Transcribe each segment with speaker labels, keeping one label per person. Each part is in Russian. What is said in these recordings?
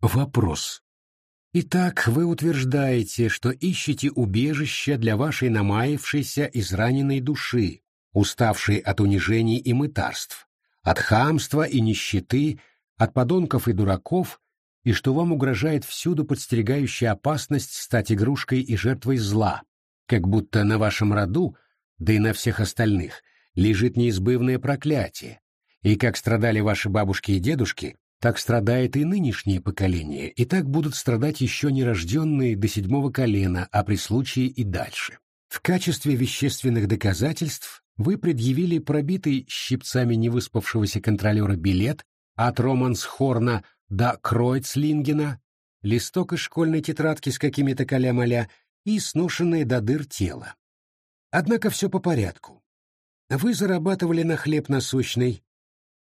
Speaker 1: Вопрос. Итак, вы утверждаете, что ищете убежище для вашей намаявшейся израненной души, уставшей от унижений и мытарств, от хамства и нищеты, от подонков и дураков, и что вам угрожает всюду подстерегающая опасность стать игрушкой и жертвой зла, как будто на вашем роду, да и на всех остальных, лежит неизбывное проклятие, и как страдали ваши бабушки и дедушки, так страдает и нынешнее поколение, и так будут страдать еще нерожденные до седьмого колена, а при случае и дальше. В качестве вещественных доказательств вы предъявили пробитый щипцами невыспавшегося контролера билет от Романсхорна до Кройцлингена, листок из школьной тетрадки с какими-то каля-маля и сношенное до дыр тело. Однако все по порядку. Вы зарабатывали на хлеб насущный,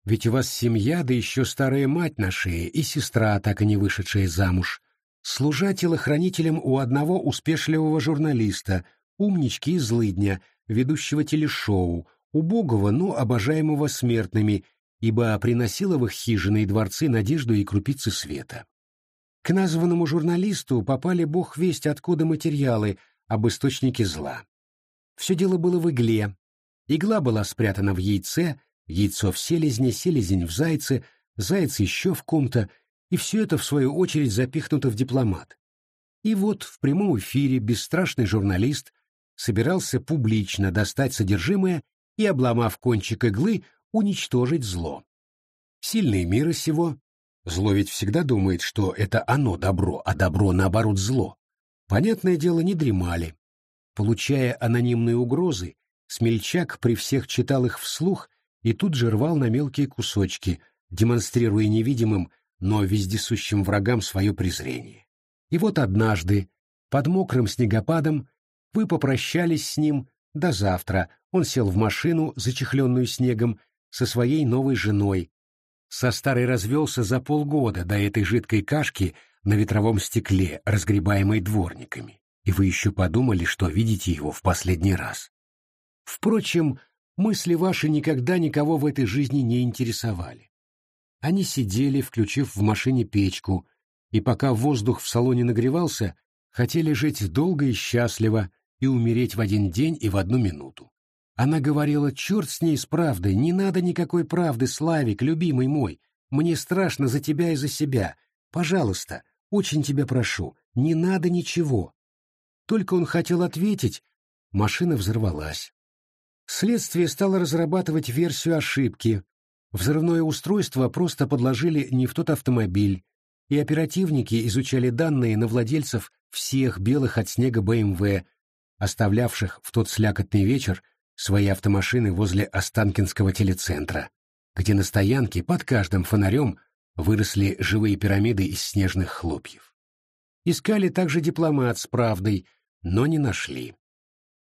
Speaker 1: ведь у вас семья, да еще старая мать на шее и сестра, так и не вышедшая замуж, служа телохранителем у одного успешливого журналиста, умнички и злыдня, ведущего телешоу, убогого, но обожаемого смертными, ибо приносила в их хижины и дворцы надежду и крупицы света. К названному журналисту попали бог весть откуда материалы об источнике зла. Все дело было в игле. Игла была спрятана в яйце, яйцо в селезне, селезень в зайце, заяц еще в ком-то, и все это, в свою очередь, запихнуто в дипломат. И вот в прямом эфире бесстрашный журналист собирался публично достать содержимое и, обломав кончик иглы, уничтожить зло. Сильные мира сего, зло ведь всегда думает, что это оно добро, а добро, наоборот, зло, понятное дело, не дремали. Получая анонимные угрозы, смельчак при всех читал их вслух и тут же рвал на мелкие кусочки, демонстрируя невидимым, но вездесущим врагам свое презрение. И вот однажды, под мокрым снегопадом, вы попрощались с ним до завтра, он сел в машину, зачехленную снегом, со своей новой женой. Со старой развелся за полгода до этой жидкой кашки на ветровом стекле, разгребаемой дворниками, и вы еще подумали, что видите его в последний раз. Впрочем, мысли ваши никогда никого в этой жизни не интересовали. Они сидели, включив в машине печку, и пока воздух в салоне нагревался, хотели жить долго и счастливо и умереть в один день и в одну минуту. Она говорила, черт с ней с правдой, не надо никакой правды, Славик, любимый мой, мне страшно за тебя и за себя. Пожалуйста, очень тебя прошу, не надо ничего. Только он хотел ответить, машина взорвалась. Следствие стало разрабатывать версию ошибки. Взрывное устройство просто подложили не в тот автомобиль, и оперативники изучали данные на владельцев всех белых от снега БМВ, оставлявших в тот слякотный вечер свои автомашины возле Останкинского телецентра, где на стоянке под каждым фонарем выросли живые пирамиды из снежных хлопьев. Искали также дипломат с правдой, но не нашли.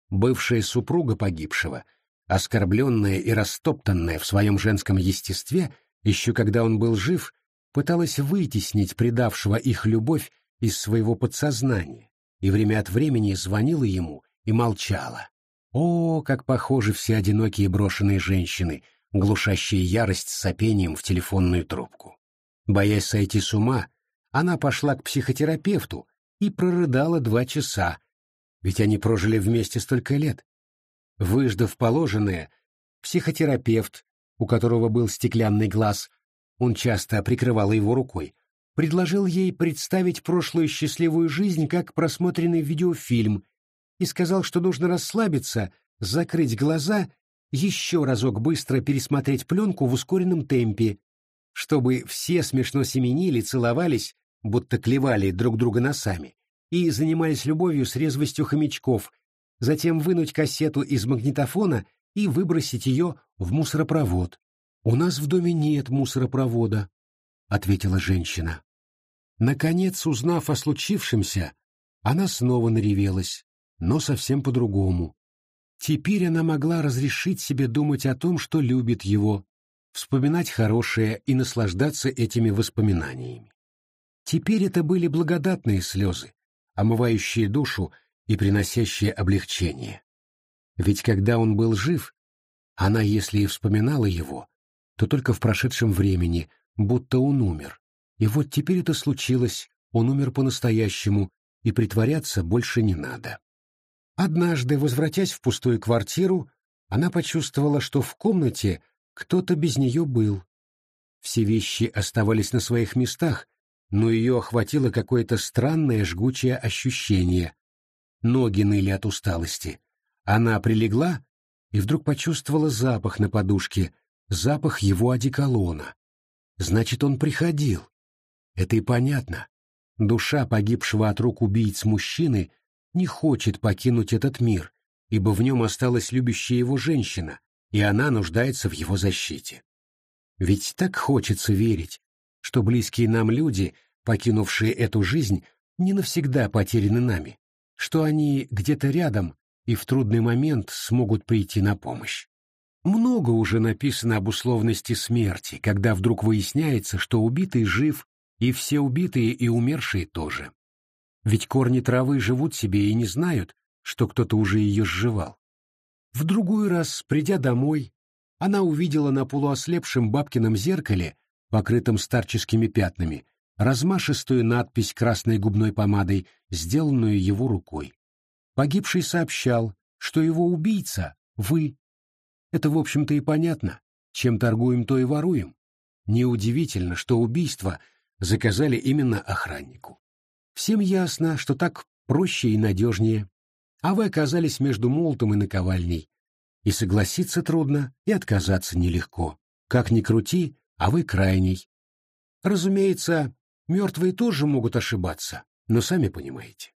Speaker 1: Бывшая супруга погибшего — оскорбленная и растоптанная в своем женском естестве, еще когда он был жив, пыталась вытеснить предавшего их любовь из своего подсознания и время от времени звонила ему и молчала. О, как похожи все одинокие брошенные женщины, глушащие ярость сопением в телефонную трубку. Боясь сойти с ума, она пошла к психотерапевту и прорыдала два часа, ведь они прожили вместе столько лет. Выждав положенное, психотерапевт, у которого был стеклянный глаз, он часто прикрывал его рукой, предложил ей представить прошлую счастливую жизнь как просмотренный видеофильм и сказал, что нужно расслабиться, закрыть глаза, еще разок быстро пересмотреть пленку в ускоренном темпе, чтобы все смешно семенили, целовались, будто клевали друг друга носами, и занимались любовью с резвостью хомячков, затем вынуть кассету из магнитофона и выбросить ее в мусоропровод. «У нас в доме нет мусоропровода», — ответила женщина. Наконец, узнав о случившемся, она снова наревелась, но совсем по-другому. Теперь она могла разрешить себе думать о том, что любит его, вспоминать хорошее и наслаждаться этими воспоминаниями. Теперь это были благодатные слезы, омывающие душу и приносящее облегчение. Ведь когда он был жив, она, если и вспоминала его, то только в прошедшем времени, будто он умер, И вот теперь это случилось, он умер по-настоящему, и притворяться больше не надо. Однажды, возвратясь в пустую квартиру, она почувствовала, что в комнате кто-то без нее был. Все вещи оставались на своих местах, но ее охватило какое-то странное жгучее ощущение. Ноги ныли от усталости. Она прилегла и вдруг почувствовала запах на подушке, запах его одеколона. Значит, он приходил. Это и понятно. Душа погибшего от рук убийц мужчины не хочет покинуть этот мир, ибо в нем осталась любящая его женщина, и она нуждается в его защите. Ведь так хочется верить, что близкие нам люди, покинувшие эту жизнь, не навсегда потеряны нами, что они где-то рядом и в трудный момент смогут прийти на помощь. Много уже написано об условности смерти, когда вдруг выясняется, что убитый жив, и все убитые и умершие тоже. Ведь корни травы живут себе и не знают, что кто-то уже ее сживал. В другой раз, придя домой, она увидела на полуослепшем бабкином зеркале, покрытом старческими пятнами, размашистую надпись красной губной помадой, сделанную его рукой. Погибший сообщал, что его убийца — вы. Это, в общем-то, и понятно. Чем торгуем, то и воруем. Неудивительно, что убийство заказали именно охраннику. Всем ясно, что так проще и надежнее. А вы оказались между молотом и наковальней. И согласиться трудно, и отказаться нелегко. Как ни крути, а вы крайний. Разумеется, мертвые тоже могут ошибаться, но сами понимаете.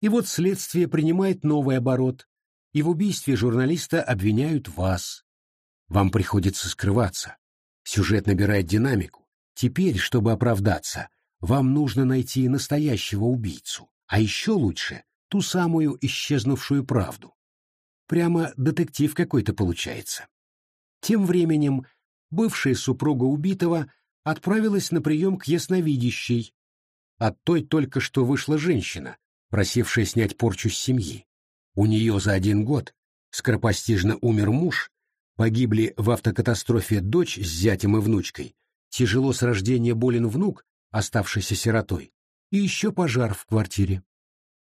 Speaker 1: И вот следствие принимает новый оборот, и в убийстве журналиста обвиняют вас. Вам приходится скрываться. Сюжет набирает динамику. Теперь, чтобы оправдаться, вам нужно найти настоящего убийцу, а еще лучше ту самую исчезнувшую правду. Прямо детектив какой-то получается. Тем временем бывшая супруга убитого отправилась на прием к ясновидящей. От той только что вышла женщина, просившая снять порчу с семьи. У нее за один год скоропостижно умер муж, погибли в автокатастрофе дочь с зятем и внучкой, тяжело с рождения болен внук, оставшийся сиротой, и еще пожар в квартире.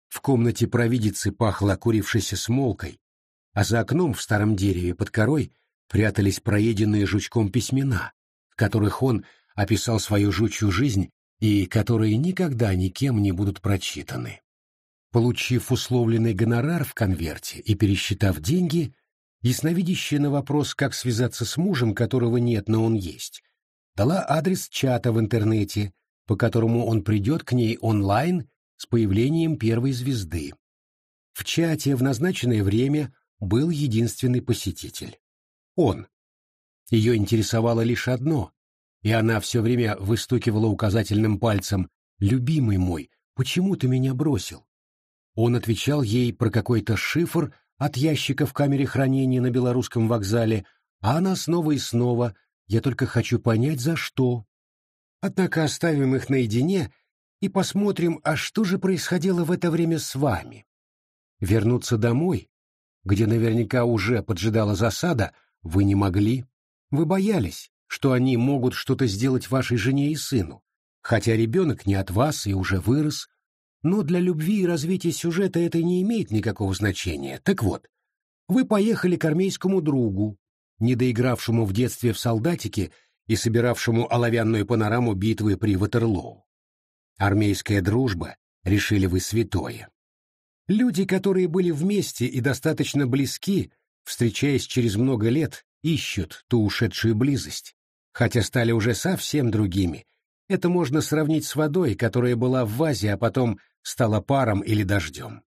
Speaker 1: В комнате провидицы пахло окурившейся смолкой, а за окном в старом дереве под корой прятались проеденные жучком письмена, в которых он описал свою жучью жизнь и которые никогда никем не будут прочитаны. Получив условленный гонорар в конверте и пересчитав деньги, ясновидящая на вопрос, как связаться с мужем, которого нет, но он есть, дала адрес чата в интернете, по которому он придет к ней онлайн с появлением первой звезды. В чате в назначенное время был единственный посетитель. Он. Ее интересовало лишь одно, и она все время выстукивала указательным пальцем «Любимый мой, почему ты меня бросил?» Он отвечал ей про какой-то шифр от ящика в камере хранения на белорусском вокзале, а она снова и снова «Я только хочу понять, за что». Однако оставим их наедине и посмотрим, а что же происходило в это время с вами. Вернуться домой, где наверняка уже поджидала засада, вы не могли. Вы боялись, что они могут что-то сделать вашей жене и сыну, хотя ребенок не от вас и уже вырос, но для любви и развития сюжета это не имеет никакого значения. Так вот, вы поехали к армейскому другу, недоигравшему в детстве в солдатике и собиравшему оловянную панораму битвы при Ватерлоу. Армейская дружба, решили вы, святое. Люди, которые были вместе и достаточно близки, встречаясь через много лет, ищут ту ушедшую близость, хотя стали уже совсем другими. Это можно сравнить с водой, которая была в вазе, а потом стала паром или дождем.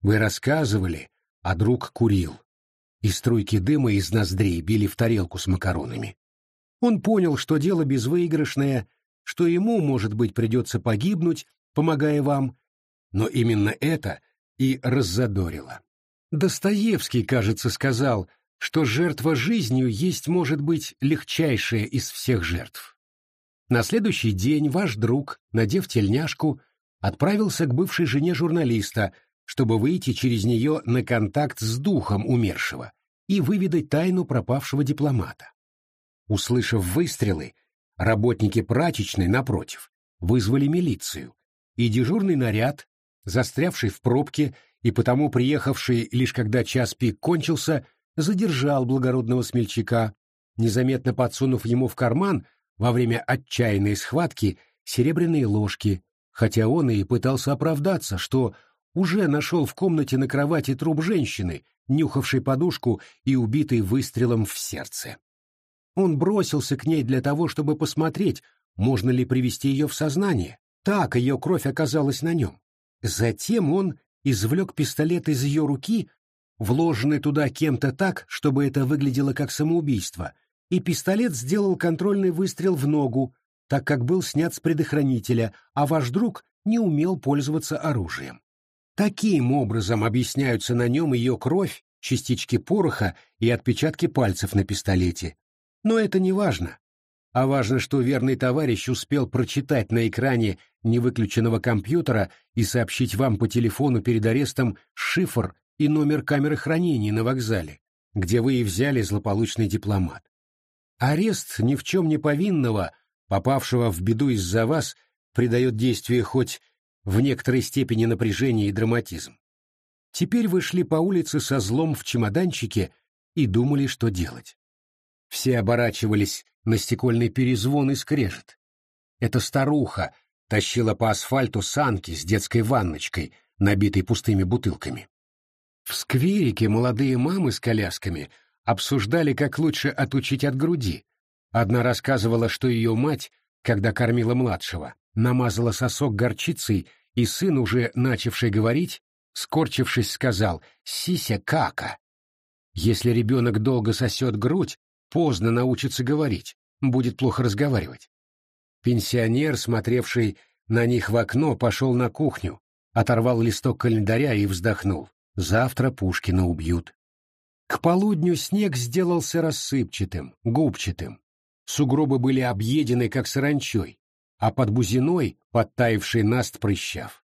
Speaker 1: Вы рассказывали, а друг курил, и струйки дыма из ноздрей били в тарелку с макаронами. Он понял, что дело безвыигрышное, что ему, может быть, придется погибнуть, помогая вам, но именно это и раззадорило. Достоевский, кажется, сказал, что жертва жизнью есть, может быть, легчайшая из всех жертв. На следующий день ваш друг, надев тельняшку, отправился к бывшей жене журналиста, чтобы выйти через нее на контакт с духом умершего и выведать тайну пропавшего дипломата. Услышав выстрелы, Работники прачечной, напротив, вызвали милицию, и дежурный наряд, застрявший в пробке и потому приехавший лишь когда час пик кончился, задержал благородного смельчака, незаметно подсунув ему в карман во время отчаянной схватки серебряные ложки, хотя он и пытался оправдаться, что уже нашел в комнате на кровати труп женщины, нюхавшей подушку и убитой выстрелом в сердце. Он бросился к ней для того, чтобы посмотреть, можно ли привести ее в сознание. Так ее кровь оказалась на нем. Затем он извлек пистолет из ее руки, вложенный туда кем-то так, чтобы это выглядело как самоубийство, и пистолет сделал контрольный выстрел в ногу, так как был снят с предохранителя, а ваш друг не умел пользоваться оружием. Таким образом объясняются на нем ее кровь, частички пороха и отпечатки пальцев на пистолете. Но это не важно. А важно, что верный товарищ успел прочитать на экране невыключенного компьютера и сообщить вам по телефону перед арестом шифр и номер камеры хранения на вокзале, где вы и взяли злополучный дипломат. Арест ни в чем не повинного, попавшего в беду из-за вас, придает действию хоть в некоторой степени напряжения и драматизм. Теперь вы шли по улице со злом в чемоданчике и думали, что делать. Все оборачивались на стекольный перезвон и скрежет. Эта старуха тащила по асфальту санки с детской ванночкой, набитой пустыми бутылками. В скверике молодые мамы с колясками обсуждали, как лучше отучить от груди. Одна рассказывала, что ее мать, когда кормила младшего, намазала сосок горчицей, и сын, уже начавший говорить, скорчившись, сказал «Сися кака». Если ребенок долго сосет грудь, поздно научится говорить, будет плохо разговаривать. Пенсионер, смотревший на них в окно, пошел на кухню, оторвал листок календаря и вздохнул. Завтра Пушкина убьют. К полудню снег сделался рассыпчатым, губчатым. Сугробы были объедены, как саранчой, а под бузиной подтаивший наст прыщав.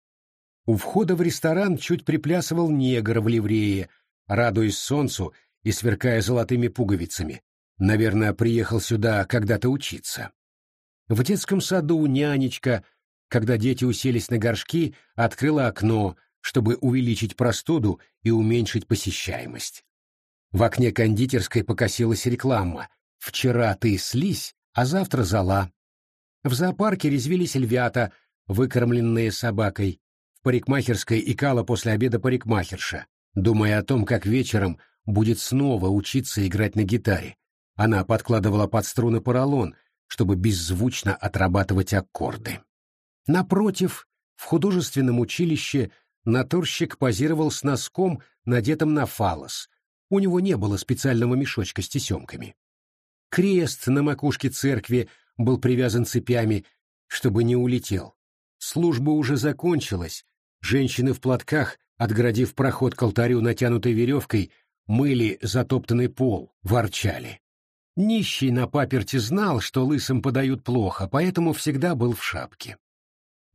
Speaker 1: У входа в ресторан чуть приплясывал негр в ливрее, радуясь солнцу и сверкая золотыми пуговицами, Наверное, приехал сюда когда-то учиться. В детском саду нянечка, когда дети уселись на горшки, открыла окно, чтобы увеличить простуду и уменьшить посещаемость. В окне кондитерской покосилась реклама «Вчера ты слизь, а завтра зола». В зоопарке резвились львята, выкормленные собакой. В парикмахерской икала после обеда парикмахерша, думая о том, как вечером будет снова учиться играть на гитаре. Она подкладывала под струны поролон, чтобы беззвучно отрабатывать аккорды. Напротив, в художественном училище натурщик позировал с носком, надетым на фалос. У него не было специального мешочка с тесемками. Крест на макушке церкви был привязан цепями, чтобы не улетел. Служба уже закончилась, женщины в платках, отгородив проход к алтарю натянутой веревкой, мыли затоптанный пол, ворчали. Нищий на паперти знал, что лысым подают плохо, поэтому всегда был в шапке.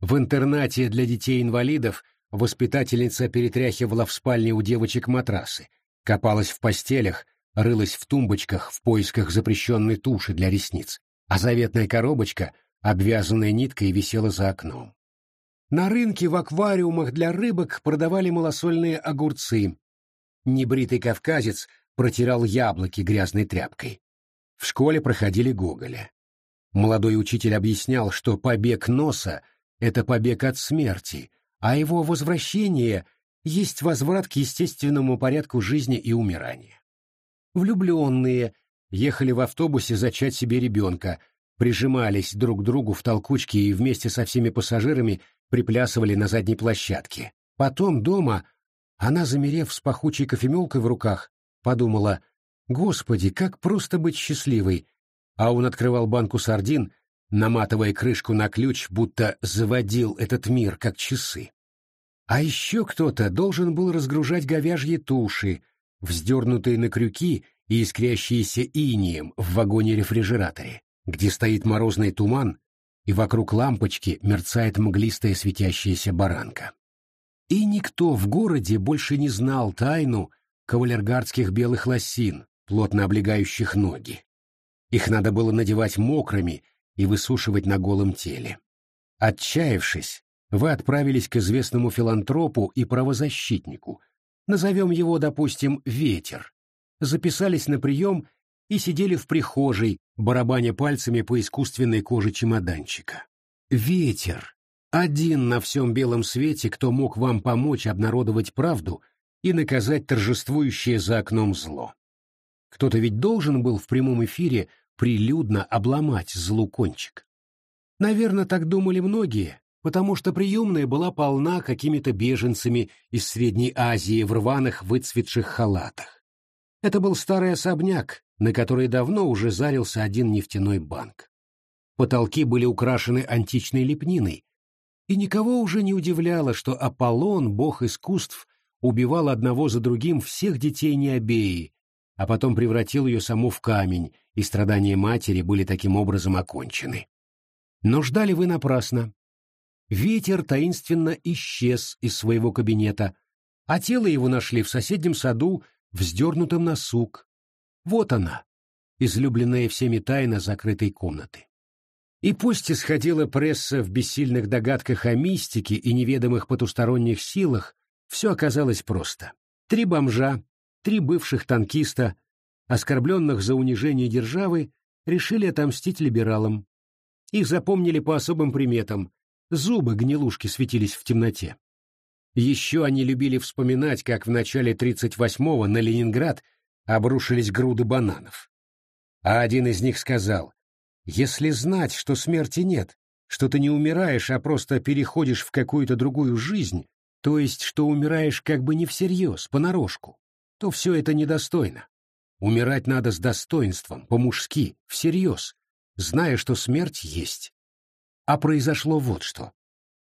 Speaker 1: В интернате для детей-инвалидов воспитательница перетряхивала в спальне у девочек матрасы, копалась в постелях, рылась в тумбочках в поисках запрещенной туши для ресниц, а заветная коробочка, обвязанная ниткой, висела за окном. На рынке в аквариумах для рыбок продавали малосольные огурцы. Небритый кавказец протирал яблоки грязной тряпкой. В школе проходили Гоголя. Молодой учитель объяснял, что побег носа — это побег от смерти, а его возвращение есть возврат к естественному порядку жизни и умирания. Влюбленные ехали в автобусе зачать себе ребенка, прижимались друг к другу в толкучке и вместе со всеми пассажирами приплясывали на задней площадке. Потом дома она, замерев с пахучей кофемелкой в руках, подумала — Господи, как просто быть счастливой! А он открывал банку сардин, наматывая крышку на ключ, будто заводил этот мир, как часы. А еще кто-то должен был разгружать говяжьи туши, вздернутые на крюки и искрящиеся инием в вагоне-рефрижераторе, где стоит морозный туман, и вокруг лампочки мерцает мглистая светящаяся баранка. И никто в городе больше не знал тайну кавалергардских белых лосин, плотно облегающих ноги. Их надо было надевать мокрыми и высушивать на голом теле. Отчаявшись, вы отправились к известному филантропу и правозащитнику, назовем его, допустим, Ветер, записались на прием и сидели в прихожей, барабаня пальцами по искусственной коже чемоданчика. Ветер, один на всем белом свете, кто мог вам помочь обнародовать правду и наказать торжествующее за окном зло. Кто-то ведь должен был в прямом эфире прилюдно обломать злу кончик. Наверное, так думали многие, потому что приемная была полна какими-то беженцами из Средней Азии в рваных выцветших халатах. Это был старый особняк, на который давно уже зарился один нефтяной банк. Потолки были украшены античной лепниной, и никого уже не удивляло, что Аполлон, бог искусств, убивал одного за другим всех детей Необеи, а потом превратил ее саму в камень, и страдания матери были таким образом окончены. Но ждали вы напрасно. Ветер таинственно исчез из своего кабинета, а тело его нашли в соседнем саду, вздернутым на сук. Вот она, излюбленная всеми тайна закрытой комнаты. И пусть исходила пресса в бессильных догадках о мистике и неведомых потусторонних силах, все оказалось просто. Три бомжа, три бывших танкиста, оскорбленных за унижение державы, решили отомстить либералам. Их запомнили по особым приметам, зубы гнилушки светились в темноте. Еще они любили вспоминать, как в начале 38-го на Ленинград обрушились груды бананов. А один из них сказал, если знать, что смерти нет, что ты не умираешь, а просто переходишь в какую-то другую жизнь, то есть что умираешь как бы не всерьез, понарошку, то все это недостойно. Умирать надо с достоинством, по-мужски, всерьез, зная, что смерть есть. А произошло вот что.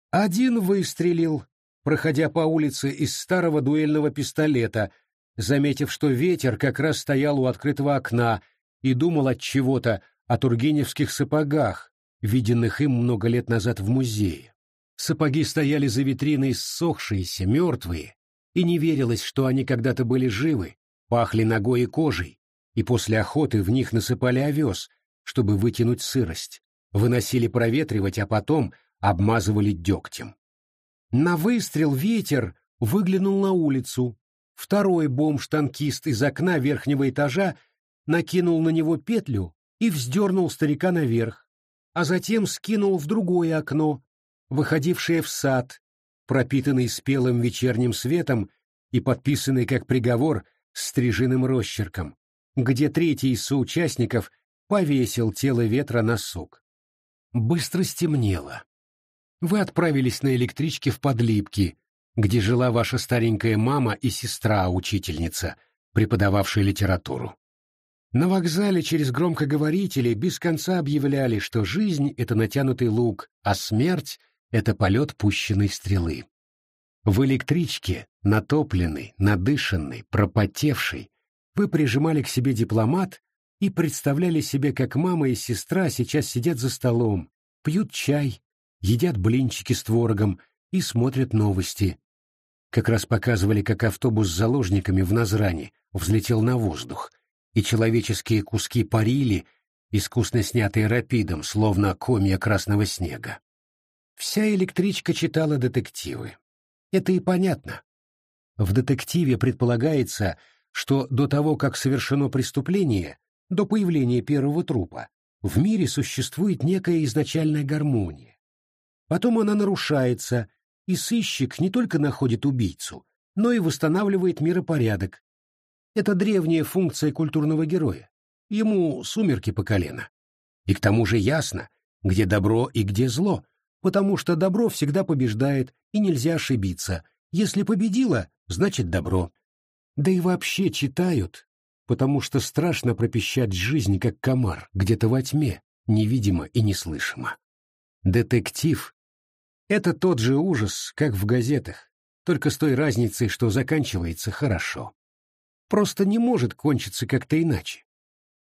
Speaker 1: Один выстрелил, проходя по улице из старого дуэльного пистолета, заметив, что ветер как раз стоял у открытого окна и думал от чего-то, о тургеневских сапогах, виденных им много лет назад в музее. Сапоги стояли за витриной ссохшиеся, мертвые, и не верилось, что они когда-то были живы, пахли ногой и кожей, и после охоты в них насыпали овес, чтобы вытянуть сырость, выносили проветривать, а потом обмазывали дегтем. На выстрел ветер выглянул на улицу. Второй бомж-танкист из окна верхнего этажа накинул на него петлю и вздернул старика наверх, а затем скинул в другое окно, выходившее в сад, пропитанный спелым вечерним светом и подписанный как приговор стрижиным росчерком, где третий из соучастников повесил тело ветра на сук. Быстро стемнело. Вы отправились на электричке в Подлипки, где жила ваша старенькая мама и сестра-учительница, преподававшая литературу. На вокзале через громкоговорители без конца объявляли, что жизнь — это натянутый лук, а смерть — это полет пущенной стрелы. В электричке, натопленный, надышанный, пропотевший, вы прижимали к себе дипломат и представляли себе, как мама и сестра сейчас сидят за столом, пьют чай, едят блинчики с творогом и смотрят новости. Как раз показывали, как автобус с заложниками в Назране взлетел на воздух — и человеческие куски парили, искусно снятые рапидом, словно комья красного снега. Вся электричка читала детективы. Это и понятно. В детективе предполагается, что до того, как совершено преступление, до появления первого трупа, в мире существует некая изначальная гармония. Потом она нарушается, и сыщик не только находит убийцу, но и восстанавливает миропорядок, это древняя функция культурного героя. Ему сумерки по колено. И к тому же ясно, где добро и где зло, потому что добро всегда побеждает, и нельзя ошибиться. Если победило, значит добро. Да и вообще читают, потому что страшно пропищать жизнь, как комар, где-то во тьме, невидимо и неслышимо. Детектив — это тот же ужас, как в газетах, только с той разницей, что заканчивается хорошо просто не может кончиться как-то иначе.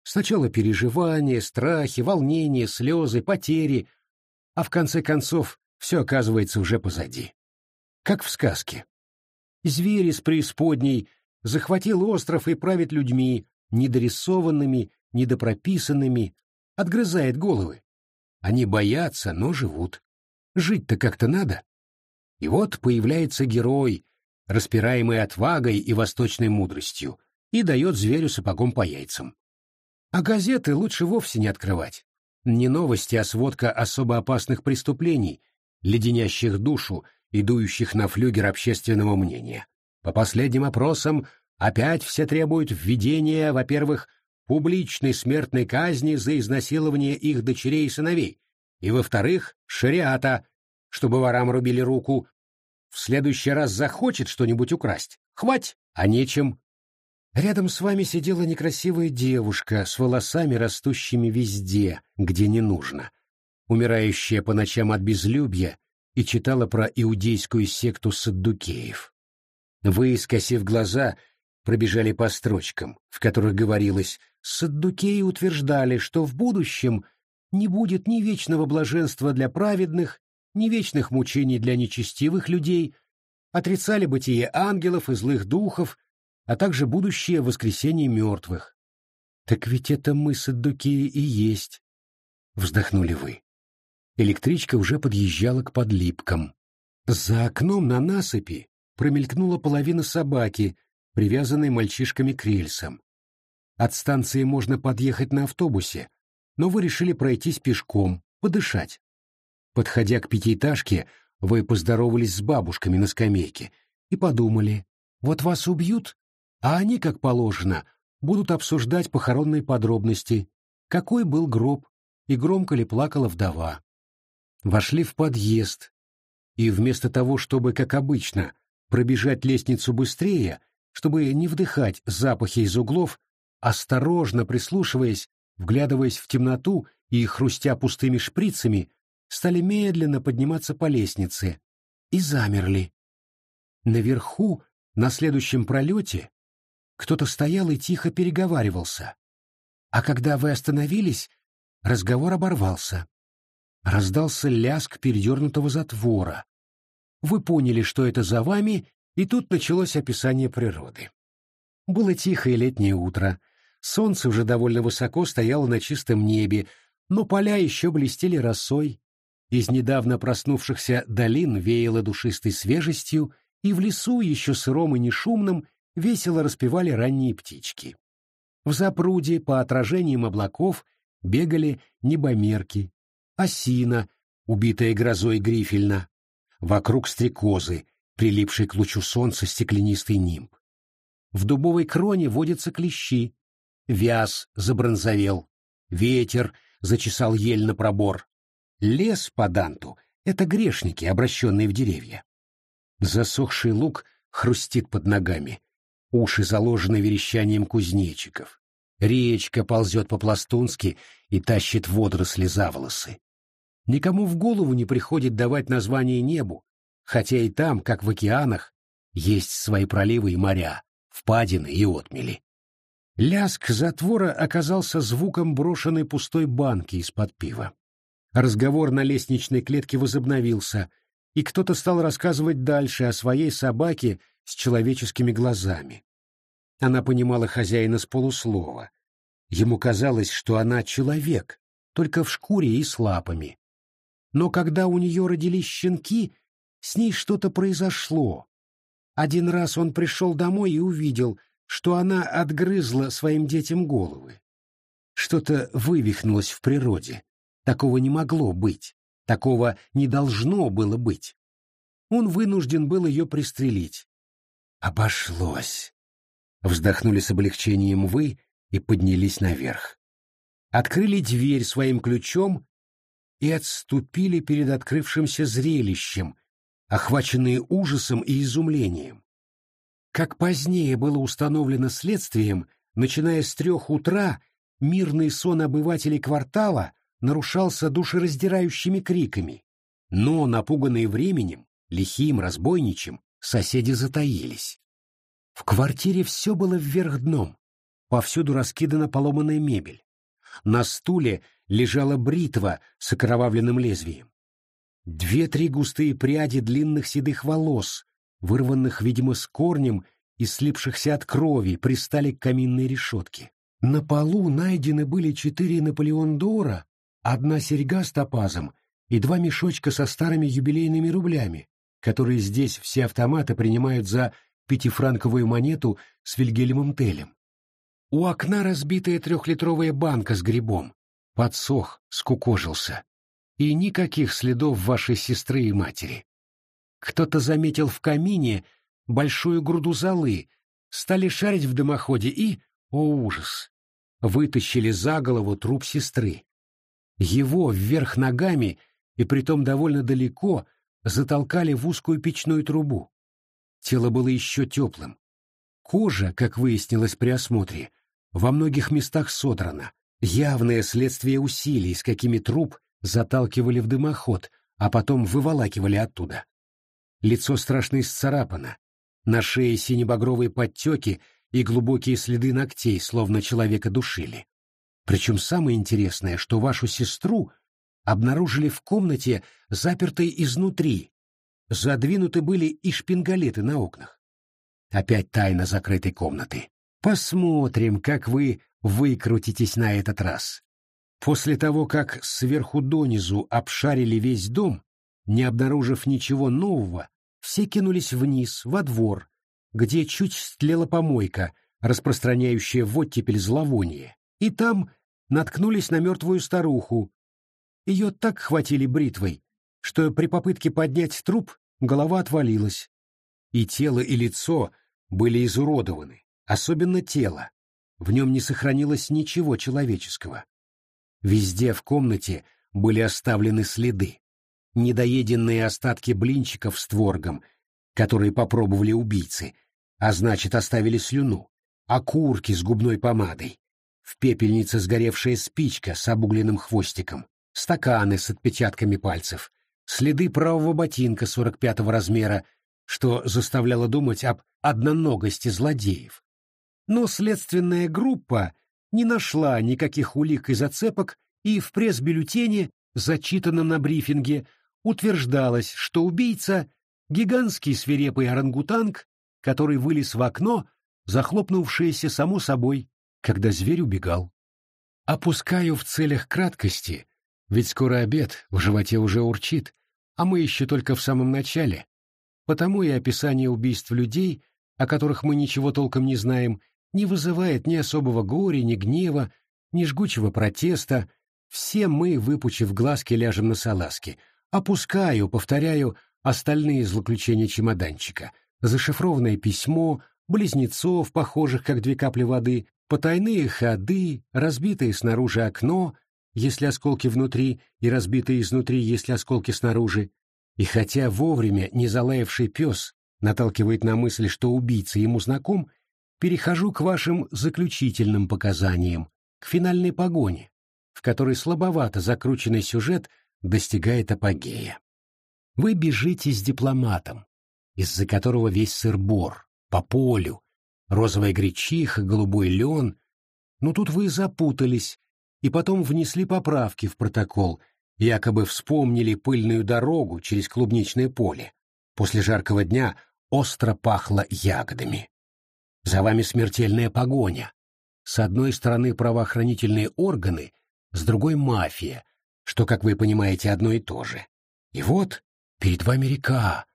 Speaker 1: Сначала переживания, страхи, волнения, слезы, потери, а в конце концов все оказывается уже позади. Как в сказке. Звери с преисподней захватил остров и правит людьми, недорисованными, недопрописанными, отгрызает головы. Они боятся, но живут. Жить-то как-то надо. И вот появляется герой, распираемый отвагой и восточной мудростью, и дает зверю сапогом по яйцам. А газеты лучше вовсе не открывать. Не новости, а сводка особо опасных преступлений, леденящих душу и дующих на флюгер общественного мнения. По последним опросам, опять все требуют введения, во-первых, публичной смертной казни за изнасилование их дочерей и сыновей, и, во-вторых, шариата, чтобы ворам рубили руку. В следующий раз захочет что-нибудь украсть. Хвать, а нечем. Рядом с вами сидела некрасивая девушка с волосами, растущими везде, где не нужно, умирающая по ночам от безлюбья, и читала про иудейскую секту саддукеев. Вы, скосив глаза, пробежали по строчкам, в которых говорилось «Саддукеи утверждали, что в будущем не будет ни вечного блаженства для праведных, ни вечных мучений для нечестивых людей, отрицали бытие ангелов и злых духов, а также будущее воскресение мертвых. Так ведь это мы, Саддукеи, и есть, — вздохнули вы. Электричка уже подъезжала к подлипкам. За окном на насыпи промелькнула половина собаки, привязанной мальчишками к рельсам. От станции можно подъехать на автобусе, но вы решили пройтись пешком, подышать. Подходя к пятиэтажке, вы поздоровались с бабушками на скамейке и подумали, вот вас убьют, а они, как положено, будут обсуждать похоронные подробности, какой был гроб и громко ли плакала вдова. Вошли в подъезд, и вместо того, чтобы, как обычно, пробежать лестницу быстрее, чтобы не вдыхать запахи из углов, осторожно прислушиваясь, вглядываясь в темноту и хрустя пустыми шприцами, стали медленно подниматься по лестнице и замерли. Наверху, на следующем пролете, кто-то стоял и тихо переговаривался. А когда вы остановились, разговор оборвался. Раздался ляск передернутого затвора. Вы поняли, что это за вами, и тут началось описание природы. Было тихое летнее утро, солнце уже довольно высоко стояло на чистом небе, но поля еще блестели росой, из недавно проснувшихся долин веяло душистой свежестью, и в лесу, еще сыром и нешумным, весело распевали ранние птички. В запруде по отражениям облаков бегали небомерки, осина, убитая грозой грифельна, вокруг стрекозы, прилипший к лучу солнца стеклянистый нимб. В дубовой кроне водятся клещи, вяз забронзовел, ветер зачесал ель на пробор. Лес по Данту — это грешники, обращенные в деревья. Засохший лук хрустит под ногами, уши заложены верещанием кузнечиков. Речка ползет по-пластунски и тащит водоросли за волосы. Никому в голову не приходит давать название небу, хотя и там, как в океанах, есть свои проливы и моря, впадины и отмели. Ляск затвора оказался звуком брошенной пустой банки из-под пива. Разговор на лестничной клетке возобновился, и кто-то стал рассказывать дальше о своей собаке с человеческими глазами. Она понимала хозяина с полуслова. Ему казалось, что она человек, только в шкуре и с лапами. Но когда у нее родились щенки, с ней что-то произошло. Один раз он пришел домой и увидел, что она отгрызла своим детям головы. Что-то вывихнулось в природе. Такого не могло быть. Такого не должно было быть. Он вынужден был ее пристрелить. Обошлось. Вздохнули с облегчением вы и поднялись наверх. Открыли дверь своим ключом и отступили перед открывшимся зрелищем, охваченные ужасом и изумлением. Как позднее было установлено следствием, начиная с трех утра, мирный сон обывателей квартала нарушался душераздирающими криками. Но, напуганные временем, лихим, разбойничем, соседи затаились. В квартире все было вверх дном. Повсюду раскидана поломанная мебель. На стуле лежала бритва с окровавленным лезвием. Две-три густые пряди длинных седых волос, вырванных, видимо, с корнем и слипшихся от крови, пристали к каминной решетке. На полу найдены были четыре Наполеон Дора одна серьга с топазом и два мешочка со старыми юбилейными рублями, которые здесь все автоматы принимают за пятифранковую монету с Вильгельмом Телем. У окна разбитая трехлитровая банка с грибом. Подсох, скукожился. И никаких следов вашей сестры и матери. Кто-то заметил в камине большую груду золы, стали шарить в дымоходе и, о ужас, вытащили за голову труп сестры. Его вверх ногами, и притом довольно далеко, затолкали в узкую печную трубу. Тело было еще теплым. Кожа, как выяснилось при осмотре, во многих местах содрана. Явное следствие усилий, с какими труп заталкивали в дымоход, а потом выволакивали оттуда. Лицо страшно исцарапано, на шее синебагровые подтеки и глубокие следы ногтей, словно человека душили. Причем самое интересное, что вашу сестру обнаружили в комнате, запертой изнутри. Задвинуты были и шпингалеты на окнах. Опять тайна закрытой комнаты. Посмотрим, как вы выкрутитесь на этот раз. После того, как сверху донизу обшарили весь дом, не обнаружив ничего нового, все кинулись вниз, во двор, где чуть стлела помойка, распространяющая в оттепель зловоние, и там наткнулись на мертвую старуху. Ее так хватили бритвой, что при попытке поднять труп голова отвалилась. И тело, и лицо были изуродованы, особенно тело. В нем не сохранилось ничего человеческого. Везде в комнате были оставлены следы. Недоеденные остатки блинчиков с творгом, которые попробовали убийцы, а значит, оставили слюну, окурки с губной помадой, в пепельнице сгоревшая спичка с обугленным хвостиком, стаканы с отпечатками пальцев, следы правого ботинка 45-го размера, что заставляло думать об одноногости злодеев. Но следственная группа не нашла никаких улик и зацепок, и в пресс-бюллетене, зачитанном на брифинге, утверждалось, что убийца — гигантский свирепый орангутанг, который вылез в окно, захлопнувшееся само собой, когда зверь убегал. Опускаю в целях краткости, ведь скоро обед, в животе уже урчит, а мы еще только в самом начале. Потому и описание убийств людей, о которых мы ничего толком не знаем, не вызывает ни особого горя, ни гнева, ни жгучего протеста. Все мы, выпучив глазки, ляжем на салазки. Опускаю, повторяю, остальные злоключения чемоданчика. Зашифрованное письмо, близнецов, похожих как две капли воды, потайные ходы, разбитое снаружи окно, если осколки внутри, и разбитые изнутри, если осколки снаружи. И хотя вовремя не залаявший пес наталкивает на мысль, что убийца ему знаком, перехожу к вашим заключительным показаниям, к финальной погоне, в которой слабовато закрученный сюжет достигает апогея. Вы бежите с дипломатом, из-за которого весь сыр-бор, по полю, розовая гречиха, голубой лен. Но тут вы запутались, и потом внесли поправки в протокол, якобы вспомнили пыльную дорогу через клубничное поле. После жаркого дня остро пахло ягодами. За вами смертельная погоня. С одной стороны правоохранительные органы, с другой мафия, что, как вы понимаете, одно и то же. И вот перед вами река,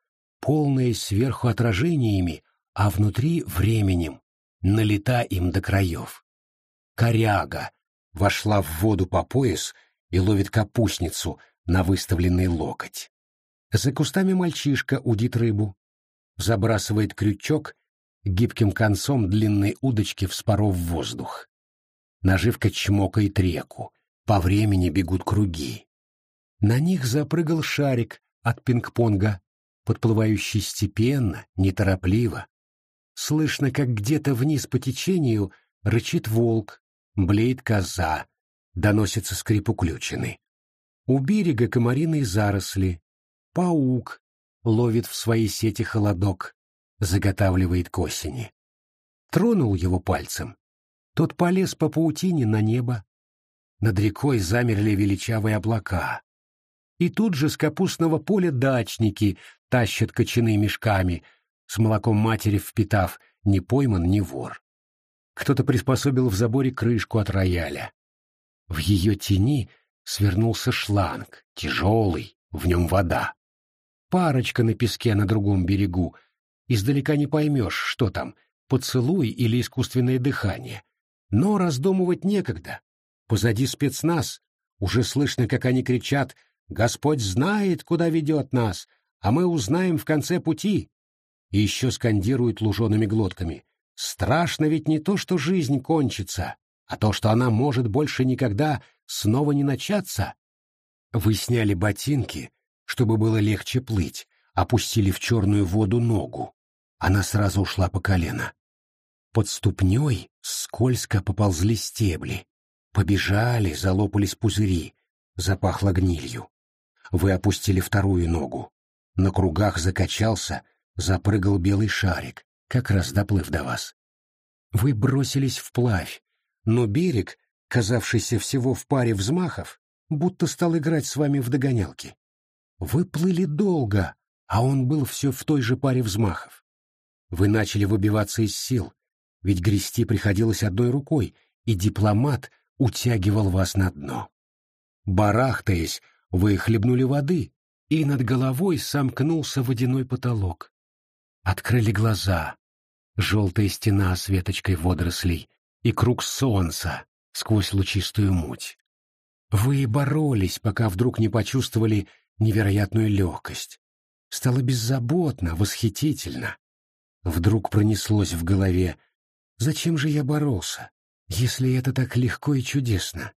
Speaker 1: полная сверху отражениями а внутри временем, налита им до краев. Коряга вошла в воду по пояс и ловит капустницу на выставленный локоть. За кустами мальчишка удит рыбу, забрасывает крючок гибким концом длинной удочки, вспоров воздух. Наживка чмокает реку, по времени бегут круги. На них запрыгал шарик от пинг-понга, подплывающий степенно, неторопливо, Слышно, как где-то вниз по течению рычит волк, блеет коза, доносится скрип уключины. У берега комариные заросли. Паук ловит в свои сети холодок, заготавливает к осени. Тронул его пальцем. Тот полез по паутине на небо. Над рекой замерли величавые облака. И тут же с капустного поля дачники тащат кочаны мешками — с молоком матери впитав, не пойман, ни вор. Кто-то приспособил в заборе крышку от рояля. В ее тени свернулся шланг, тяжелый, в нем вода. Парочка на песке на другом берегу. Издалека не поймешь, что там, поцелуй или искусственное дыхание. Но раздумывать некогда. Позади спецназ. Уже слышно, как они кричат «Господь знает, куда ведет нас, а мы узнаем в конце пути». И еще скандируют лужеными глотками. Страшно ведь не то, что жизнь кончится, а то, что она может больше никогда снова не начаться. Вы сняли ботинки, чтобы было легче плыть, опустили в черную воду ногу. Она сразу ушла по колено. Под ступней скользко поползли стебли. Побежали, залопались пузыри, запахло гнилью. Вы опустили вторую ногу. На кругах закачался, запрыгал белый шарик, как раз доплыв до вас. Вы бросились вплавь, но берег, казавшийся всего в паре взмахов, будто стал играть с вами в догонялки. Вы плыли долго, а он был все в той же паре взмахов. Вы начали выбиваться из сил, ведь грести приходилось одной рукой, и дипломат утягивал вас на дно. Барахтаясь, вы хлебнули воды, и над головой сомкнулся водяной потолок. Открыли глаза. Желтая стена с веточкой водорослей и круг солнца сквозь лучистую муть. Вы боролись, пока вдруг не почувствовали невероятную легкость. Стало беззаботно, восхитительно. Вдруг пронеслось в голове, зачем же я боролся, если это так легко и чудесно?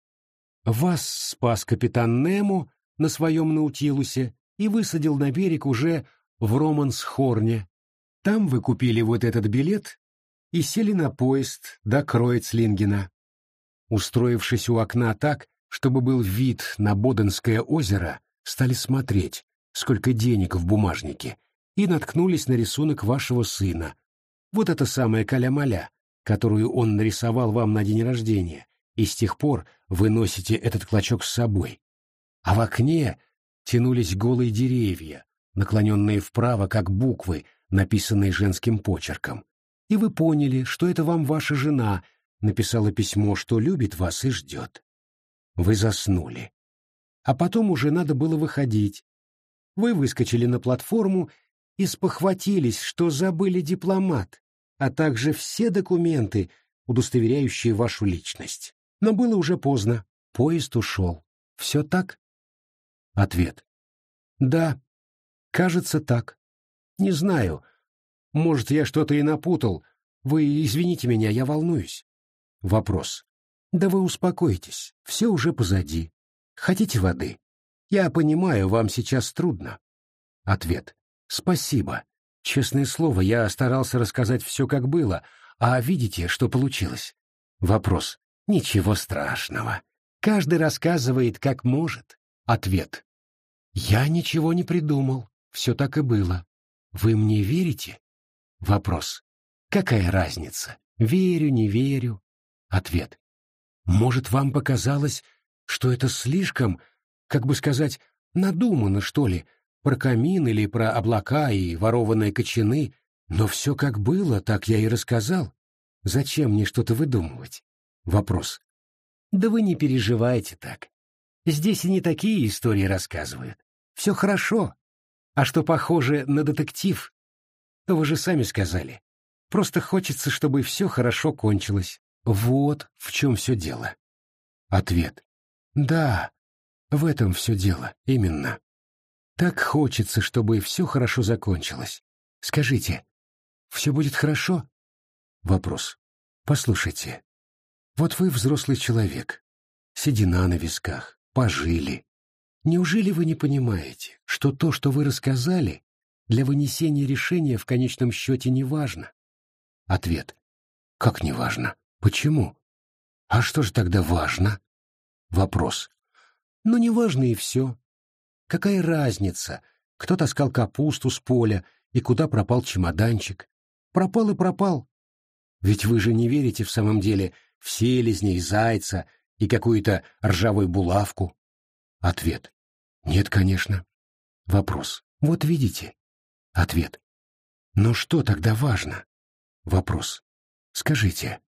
Speaker 1: Вас спас капитан Немо на своем Наутилусе и высадил на берег уже в Романсхорне. Там вы купили вот этот билет и сели на поезд до Кроицлингена. Устроившись у окна так, чтобы был вид на Боденское озеро, стали смотреть, сколько денег в бумажнике, и наткнулись на рисунок вашего сына. Вот это самая каля-маля, которую он нарисовал вам на день рождения, и с тех пор вы носите этот клочок с собой. А в окне тянулись голые деревья, наклоненные вправо, как буквы, написанные женским почерком. И вы поняли, что это вам ваша жена написала письмо, что любит вас и ждет. Вы заснули. А потом уже надо было выходить. Вы выскочили на платформу и спохватились, что забыли дипломат, а также все документы, удостоверяющие вашу личность. Но было уже поздно. Поезд ушел. Все так? Ответ. Да, кажется так. Не знаю. Может, я что-то и напутал. Вы извините меня, я волнуюсь. Вопрос. Да вы успокойтесь, все уже позади. Хотите воды? Я понимаю, вам сейчас трудно. Ответ. Спасибо. Честное слово, я старался рассказать все, как было, а видите, что получилось? Вопрос. Ничего страшного. Каждый рассказывает, как может. Ответ. Я ничего не придумал. Все так и было. Вы мне верите? Вопрос. Какая разница? Верю, не верю. Ответ. Может, вам показалось, что это слишком, как бы сказать, надумано, что ли, про камин или про облака и ворованные кочаны, но все как было, так я и рассказал. Зачем мне что-то выдумывать? Вопрос. Да вы не переживайте так. Здесь и не такие истории рассказывают. Все хорошо. А что похоже на детектив, то вы же сами сказали. Просто хочется, чтобы все хорошо кончилось. Вот в чем все дело. Ответ. Да, в этом все дело, именно. Так хочется, чтобы все хорошо закончилось. Скажите, все будет хорошо? Вопрос. Послушайте, вот вы взрослый человек, седина на висках, пожили. Неужели вы не понимаете, что то, что вы рассказали, для вынесения решения в конечном счете не важно? Ответ. Как не важно? Почему? А что же тогда важно? Вопрос. Ну, не важно и все. Какая разница, кто таскал капусту с поля и куда пропал чемоданчик? Пропал и пропал. Ведь вы же не верите в самом деле в селезней, зайца и какую-то ржавую булавку. Ответ. Нет, конечно. Вопрос. Вот видите. Ответ. Но что тогда важно? Вопрос. Скажите,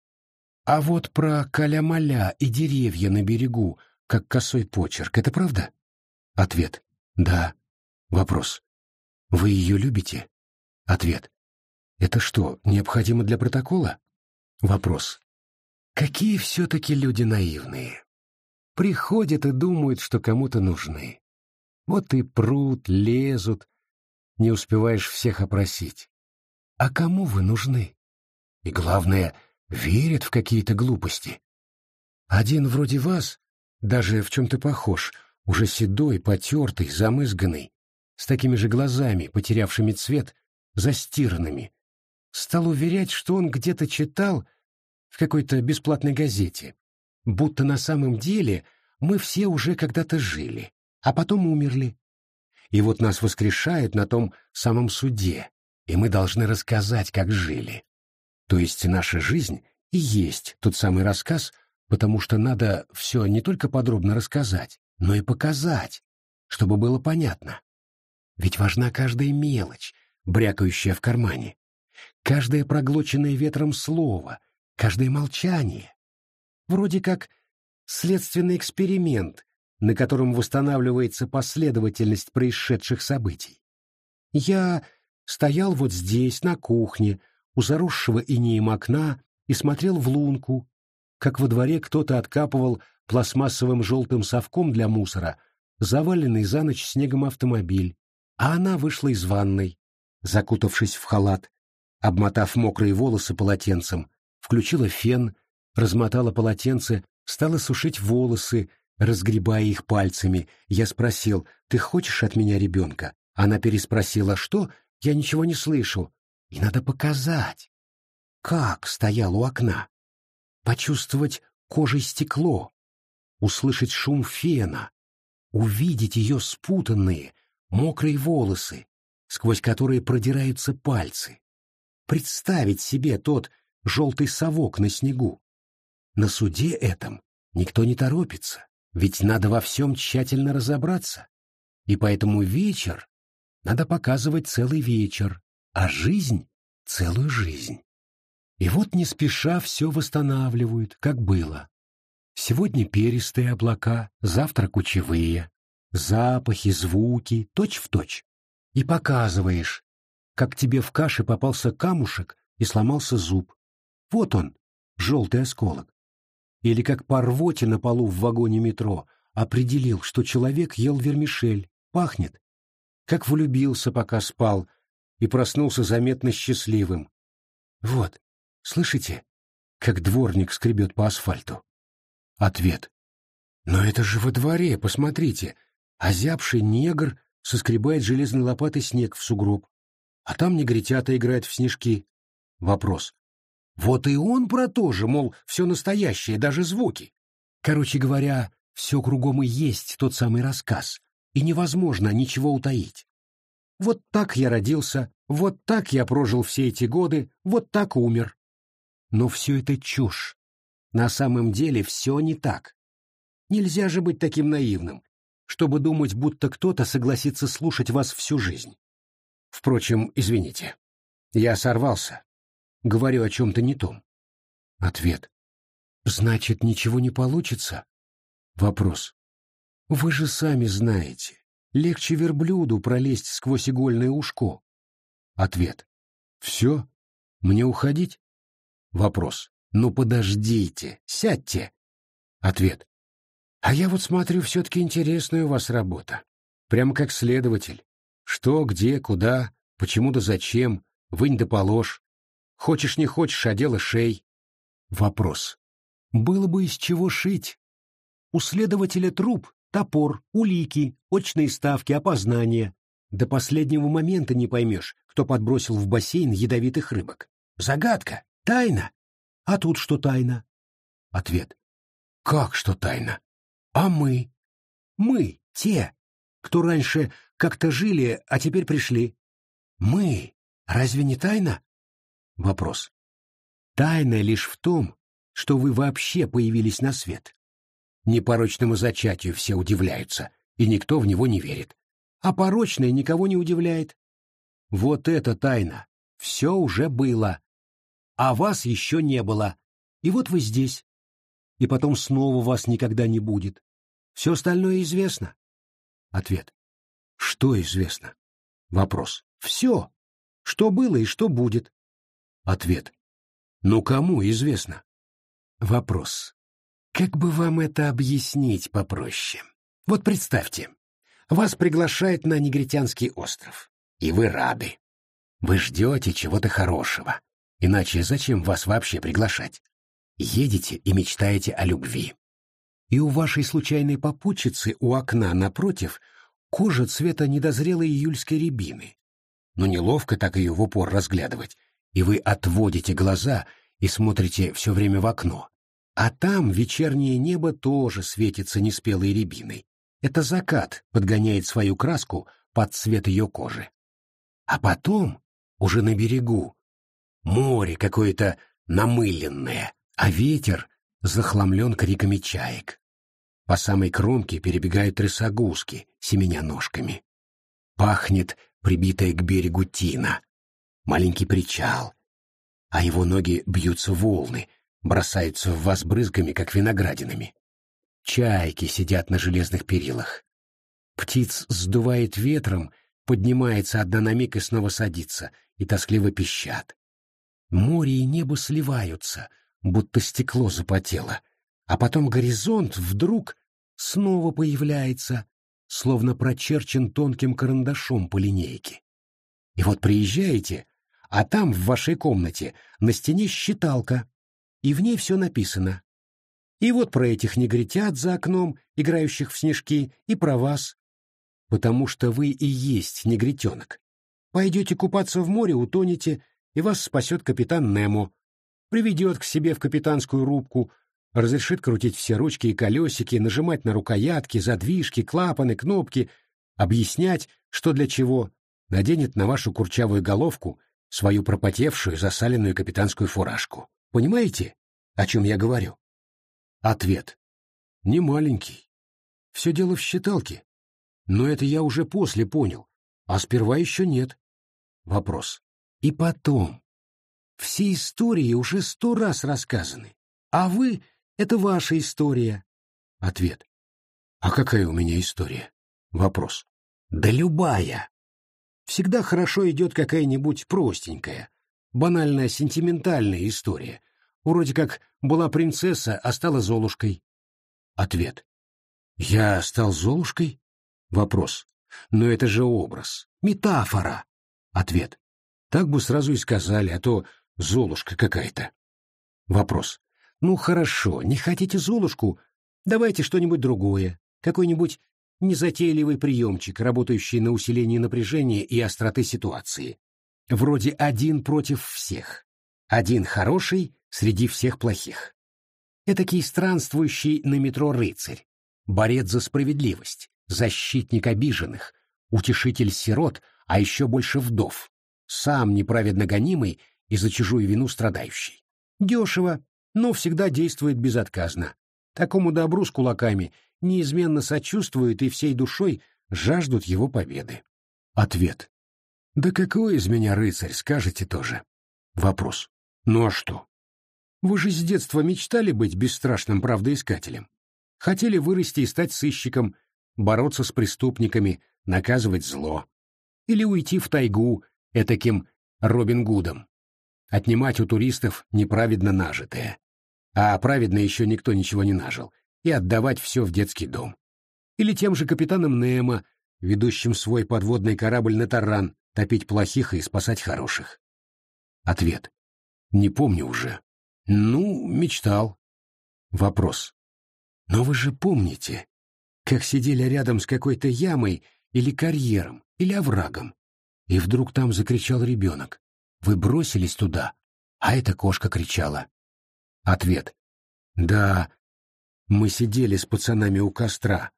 Speaker 1: а вот про каля-маля и деревья на берегу как косой почерк. Это правда? Ответ. Да. Вопрос. Вы ее любите? Ответ. Это что, необходимо для протокола? Вопрос. Какие все-таки люди наивные. Приходят и думают, что кому-то нужны. Вот и прут, лезут, не успеваешь всех опросить. А кому вы нужны? И главное, верят в какие-то глупости. Один вроде вас, даже в чем-то похож, уже седой, потертый, замызганный, с такими же глазами, потерявшими цвет, застиранными, стал уверять, что он где-то читал в какой-то бесплатной газете, будто на самом деле мы все уже когда-то жили, а потом умерли. И вот нас воскрешают на том самом суде, и мы должны рассказать, как жили. То есть наша жизнь и есть тот самый рассказ, потому что надо все не только подробно рассказать, но и показать, чтобы было понятно. Ведь важна каждая мелочь, брякающая в кармане, каждое проглоченное ветром слово, каждое молчание. Вроде как следственный эксперимент, на котором восстанавливается последовательность происшедших событий. Я стоял вот здесь, на кухне, у заросшего инеем окна, и смотрел в лунку, как во дворе кто-то откапывал пластмассовым желтым совком для мусора заваленный за ночь снегом автомобиль, а она вышла из ванной, закутавшись в халат, обмотав мокрые волосы полотенцем, включила фен, размотала полотенце, стала сушить волосы, разгребая их пальцами. Я спросил, «Ты хочешь от меня ребенка?» Она переспросила, «Что? Я ничего не слышу». И надо показать. Как стоял у окна. Почувствовать кожей стекло, услышать шум фена, увидеть ее спутанные, мокрые волосы, сквозь которые продираются пальцы, представить себе тот желтый совок на снегу. На суде этом никто не торопится, ведь надо во всем тщательно разобраться, и поэтому вечер надо показывать целый вечер, а жизнь — целую жизнь. И вот не спеша все восстанавливают, как было. Сегодня перистые облака, завтра кучевые, запахи, звуки, точь-в-точь. И показываешь, как тебе в каше попался камушек и сломался зуб. Вот он, желтый осколок. Или как по рвоте на полу в вагоне метро определил, что человек ел вермишель, пахнет. Как влюбился, пока спал, и проснулся заметно счастливым. Вот, слышите, как дворник скребет по асфальту? Ответ. Но это же во дворе, посмотрите. Озябший негр соскребает железной лопатой снег в сугроб. А там негритята играют в снежки. Вопрос. Вот и он про то же, мол, все настоящее, даже звуки. Короче говоря, все кругом и есть тот самый рассказ, и невозможно ничего утаить. Вот так я родился, вот так я прожил все эти годы, вот так умер. Но все это чушь. На самом деле все не так. Нельзя же быть таким наивным, чтобы думать, будто кто-то согласится слушать вас всю жизнь. Впрочем, извините, я сорвался. Говорю о чем-то не том. Ответ. Значит, ничего не получится? Вопрос. Вы же сами знаете, легче верблюду пролезть сквозь игольное ушко. Ответ. Все? Мне уходить? Вопрос. Ну подождите, сядьте. Ответ. А я вот смотрю, все-таки интересная у вас работа. Прямо как следователь. Что, где, куда, почему да зачем, вынь да положь. Хочешь не хочешь, а дело шей. Вопрос. Было бы из чего шить. У следователя труп, топор, улики, очные ставки, опознания. До последнего момента не поймешь, кто подбросил в бассейн ядовитых рыбок. Загадка, тайна. А тут что тайна? Ответ. Как что тайна? А мы? Мы, те, кто раньше как-то жили, а теперь пришли. Мы. Разве не тайна? Вопрос. Тайна лишь в том, что вы вообще появились на свет. Непорочному зачатию все удивляются, и никто в него не верит. А порочное никого не удивляет. Вот это тайна. Все уже было а вас еще не было. И вот вы здесь. И потом снова вас никогда не будет. Все остальное известно. Ответ. Что известно? Вопрос. Все. Что было и что будет. Ответ. Ну кому известно? Вопрос. Как бы вам это объяснить попроще? Вот представьте, вас приглашают на Негритянский остров, и вы рады. Вы ждете чего-то хорошего, иначе зачем вас вообще приглашать? Едете и мечтаете о любви. И у вашей случайной попутчицы у окна напротив кожа цвета недозрелой июльской рябины. Но неловко так ее в упор разглядывать, и вы отводите глаза и смотрите все время в окно. А там вечернее небо тоже светится неспелой рябиной. Это закат подгоняет свою краску под цвет ее кожи. А потом, уже на берегу, море какое-то намыленное, а ветер захламлен криками чаек. По самой кромке перебегают рысогузки, семеня ножками. Пахнет прибитая к берегу тина. Маленький причал. А его ноги бьются волны, бросаются в вас брызгами, как виноградинами. Чайки сидят на железных перилах. Птиц сдувает ветром, поднимается одна на миг и снова садится, и тоскливо пищат. Море и небо сливаются, будто стекло запотело, а потом горизонт вдруг снова появляется, словно прочерчен тонким карандашом по линейке. И вот приезжаете, а там в вашей комнате на стене считалка, и в ней все написано. И вот про этих негритят за окном, играющих в снежки, и про вас. Потому что вы и есть негритенок. Пойдете купаться в море, утонете, и вас спасет капитан Немо, приведет к себе в капитанскую рубку, разрешит крутить все ручки и колесики, нажимать на рукоятки, задвижки, клапаны, кнопки, объяснять, что для чего, наденет на вашу курчавую головку свою пропотевшую засаленную капитанскую фуражку. Понимаете, о чем я говорю? Ответ. Не маленький. Все дело в считалке. Но это я уже после понял, а сперва еще нет. Вопрос. И потом, все истории уже сто раз рассказаны, а вы — это ваша история. Ответ. А какая у меня история? Вопрос. Да любая. Всегда хорошо идет какая-нибудь простенькая, банальная сентиментальная история. Вроде как была принцесса, а стала Золушкой. Ответ. Я стал Золушкой? Вопрос. Но это же образ, метафора. Ответ. Так бы сразу и сказали, а то Золушка какая-то. Вопрос. Ну хорошо, не хотите Золушку? Давайте что-нибудь другое. Какой-нибудь незатейливый приемчик, работающий на усиление напряжения и остроты ситуации. Вроде один против всех. Один хороший среди всех плохих. Этакий странствующий на метро рыцарь, борец за справедливость, защитник обиженных, утешитель сирот, а еще больше вдов, сам неправедно гонимый и за чужую вину страдающий. Дешево, но всегда действует безотказно. Такому добру с кулаками неизменно сочувствуют и всей душой жаждут его победы. Ответ. Да какой из меня рыцарь, скажете тоже. Вопрос. Ну а что? Вы же с детства мечтали быть бесстрашным правдоискателем. Хотели вырасти и стать сыщиком, бороться с преступниками, наказывать зло. Или уйти в тайгу этаким Робин Гудом отнимать у туристов неправедно нажитое. А праведно еще никто ничего не нажил, и отдавать все в детский дом. Или тем же капитаном Немо, ведущим свой подводный корабль на таран, топить плохих и спасать хороших. Ответ. Не помню уже. Ну, мечтал. Вопрос. Но вы же помните, как сидели рядом с какой-то ямой или карьером, или оврагом, и вдруг там закричал ребенок. Вы бросились туда, а эта кошка кричала. Ответ. Да, мы сидели с пацанами у костра.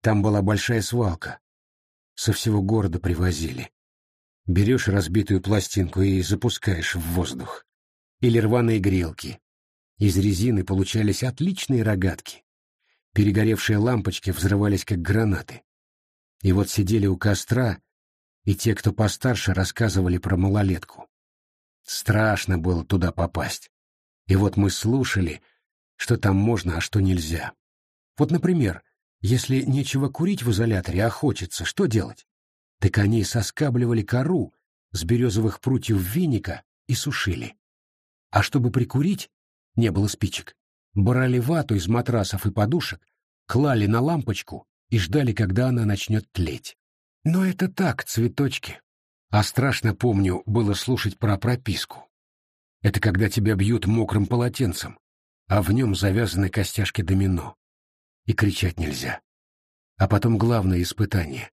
Speaker 1: Там была большая свалка. Со всего города привозили. Берешь разбитую пластинку и запускаешь в воздух. Или рваные грелки. Из резины получались отличные рогатки. Перегоревшие лампочки взрывались, как гранаты. И вот сидели у костра и те, кто постарше, рассказывали про малолетку. Страшно было туда попасть. И вот мы слушали, что там можно, а что нельзя. Вот, например, Если нечего курить в изоляторе, а хочется, что делать? Так они соскабливали кору с березовых прутьев веника и сушили. А чтобы прикурить, не было спичек. Брали вату из матрасов и подушек, клали на лампочку и ждали, когда она начнет тлеть. Но это так, цветочки. А страшно, помню, было слушать про прописку. Это когда тебя бьют мокрым полотенцем, а в нем завязаны костяшки домино. И кричать нельзя. А потом главное испытание.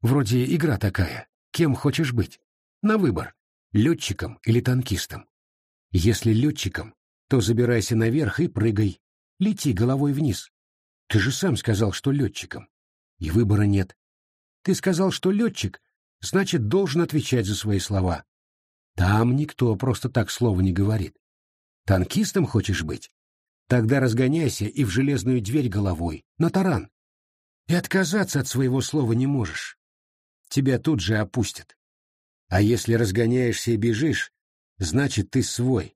Speaker 1: Вроде игра такая. Кем хочешь быть? На выбор. Летчиком или танкистом. Если летчиком, то забирайся наверх и прыгай. Лети головой вниз. Ты же сам сказал, что летчиком. И выбора нет. Ты сказал, что летчик, значит, должен отвечать за свои слова. Там никто просто так слова не говорит. Танкистом хочешь быть? Тогда разгоняйся и в железную дверь головой, на таран. И отказаться от своего слова не можешь. Тебя тут же опустят. А если разгоняешься и бежишь, значит, ты свой,